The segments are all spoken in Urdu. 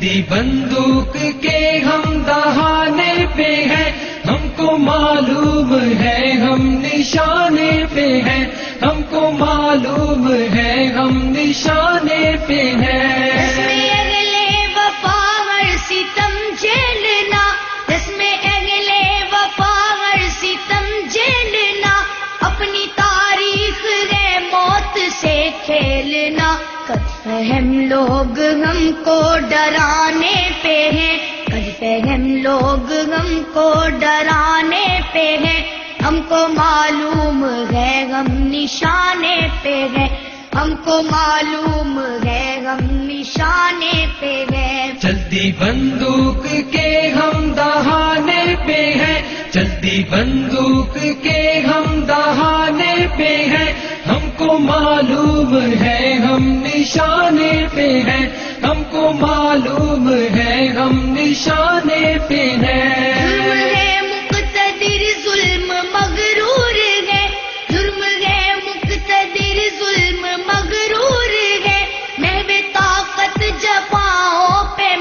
دی بندوق کے ہم دہانے پہ ہیں۔ ہم کو معلوم ہے ہم نشانے پہ ہیں۔ ہم کو معلوم ہے ہم نشانے پہ ہیں۔ لوگ ہم کو ڈرانے پہ ہیں۔ کد فہم لوگ ہم کو ڈرانے پہ ہیں۔ ہم کو معلوم ہے ہم نشانے پہ ہیں۔ ہم کو معلوم ہے ہم نشانے پہ ہیں۔ چلتی بندوق کے ہم دہانے پہ ہیں۔ چلتی بندوق کے ہم دہانے پہ ہیں۔ ہم کو معلوم ہے ہم نشانے پہ ہیں ہم کو معلوم ہے، ہم نشانے پہ ظلم ہیں ہے ظلم مغرور ظلم مغرور ہے۔ طاقت پہ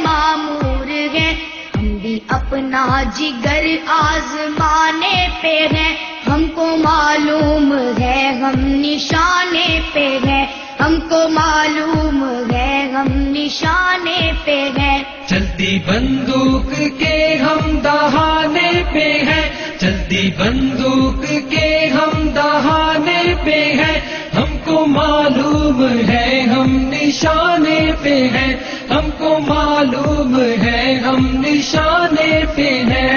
بھی اپنا جگر آزمانے پہ ہیں۔ ہم کو معلوم ہے، ہم نشانے پہ ہیں۔ ہم کو معلوم نشانے پہ ہیں چلتی بندوق کے ہم دہانے پہ ہیں۔ چلتی بندوق کے ہم دہانے پہ ہیں۔ ہم کو معلوم ہے ہم نشانے پہ ہیں۔ ہم کو معلوم ہے ہم نشانے پہ ہیں۔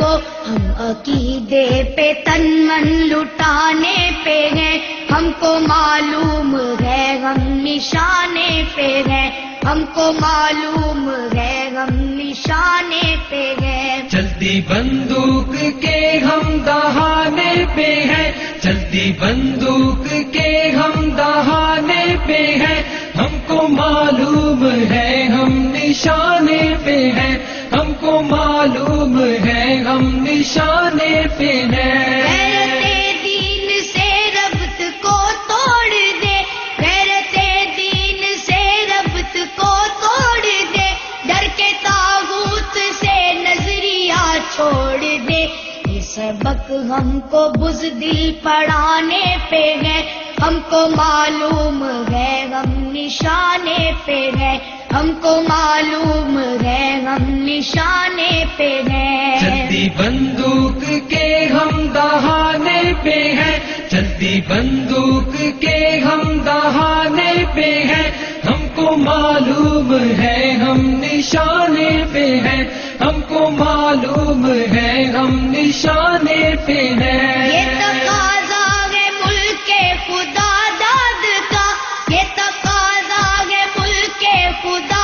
رہو ہم عقیدے پہ تن من لٹانے پہ ہیں۔ ہم کو معلوم ہے ہم نشانے پہ ہیں۔ ہم کو معلوم ہے ہم نشانے پہ ہیں۔ چلتی بندوق کے ہم دہانے پہ ہیں۔ چلتی بندوق کے ہم دہانے پہ ہیں۔ ہم کو معلوم ہے ہم نشانے پہ ہیں۔ پہ دین سے ربط کو توڑ دے۔ غیرت دین سے ربط کو توڑ دے۔ ڈر کے تاغوت سے نظریہ چھوڑ دے۔ یہ سبق ہم کو بزدل پڑھانے پہ ہے۔ ہم کو معلوم ہے ہم نشانے پہ ہے۔ ہم کو معلوم ہے ہم نشانے پہ ہے۔ چلتی بندوق کے ہم دہانے پہ ہیں۔ چلتی بندوق کے ہم دہانے پہ ہیں۔ ہم کو معلوم ہے ہم نشانے پہ ہیں۔ ہم کو معلوم ہے ہم نشانے پہ یہ ہیں تقاضا ہے ملک خدا داد کا۔ یہ تقاضا ہے ملک خدا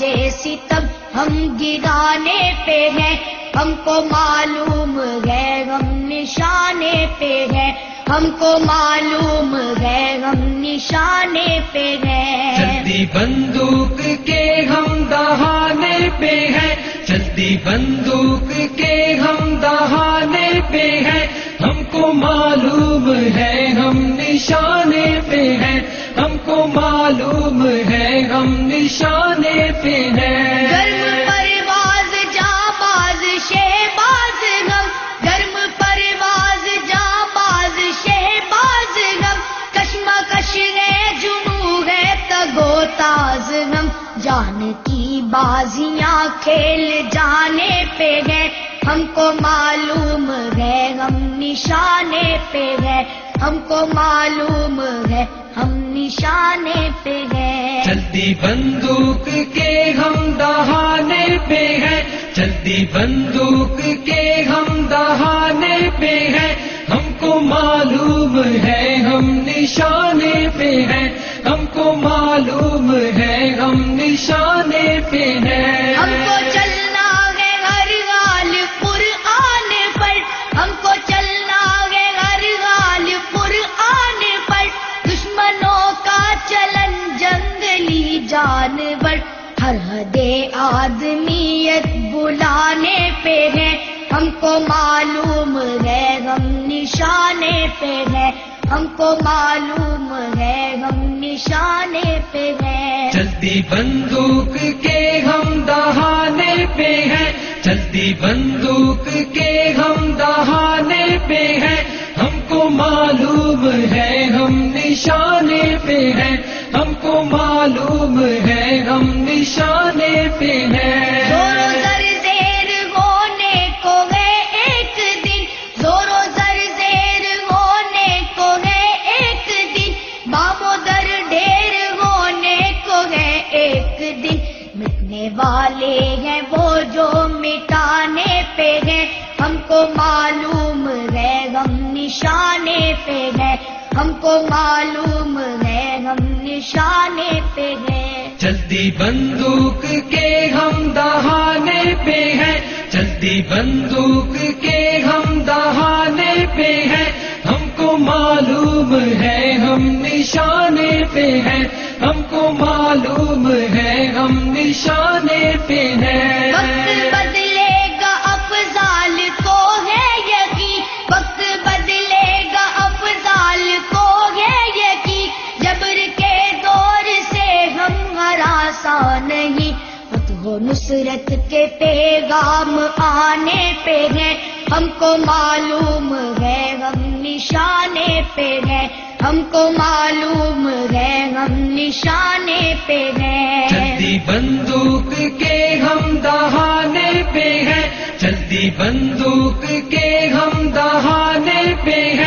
تاج ستم ہم گرانے پہ ہیں۔ ہم کو معلوم ہے ہم نشانے پہ ہیں۔ ہم کو معلوم ہے ہم نشانے پہ ہیں۔ چلتی بندوق کے ہم دہانے پہ ہیں۔ چلتی بندوق کے ہم دہانے پہ ہیں۔ ہم کو معلوم ہے ہم نشانے پہ ہیں۔ ہم کو معلوم ہے ہم نشانے پہ ہیں گرم پرواز، جا باز شہباز غم۔ گرم پرواز، جا باز شہباز غم۔ کشمکش ہے جنو ہے تگو تاز غم۔ جان کی بازیاں کھیل جانے پہ ہے ہم کو معلوم ہے، ہم نشانے پہ ہے ہم کو معلوم ہے، ہم نشانے پہ ہے جلدی بندوق کے ہم دہانے پہ ہیں۔ جلدی بندوق کے ہم دہانے پہ ہیں۔ ہم کو معلوم ہے، ہم نشانے پہ ہیں۔ مقصد آدمیت بلانے پہ ہے۔ ہم کو معلوم ہے ہم نشانے پہ ہے۔ ہم کو معلوم ہے ہم نشانے پہ ہے۔ چلتی بندوق کے ہم دہانے پہ ہیں چلتی بندوق کے ہم دہانے پہ ہیں ہم کو معلوم ہے ہم نشانے پہ ہیں ہم کو معلوم نشانے پہ زورو زر زیر ہونے کو ہے ایک دن۔ زورو زر زیر ہونے کو ہے ایک دن۔ بامو در ڈھیر ہونے کو ہے ایک دن۔ مٹنے والے ہیں وہ جو مٹانے پہ ہیں۔ ہم کو معلوم ہے ہم نشانے پہ ہیں۔ ہم کو معلوم ہے ہم نشانے پہ ہیں۔ چلتی بندوق کے ہم دہانے پہ ہیں۔ چلتی بندوق کے ہم دہانے پہ ہیں۔ ہم کو معلوم ہے ہم نشانے پہ ہیں۔ ہم کو معلوم ہے ہم نشانے پہ ہیں۔ نصرت کے پیغام آنے پہ ہیں۔ ہم کو معلوم ہے، ہم نشانے پہ ہیں۔ ہم کو معلوم ہے، ہم نشانے پہ ہیں۔ چلتی بندوق کے ہم دہانے پہ ہیں۔ چلتی بندوق کے ہم دہانے پہ ہیں۔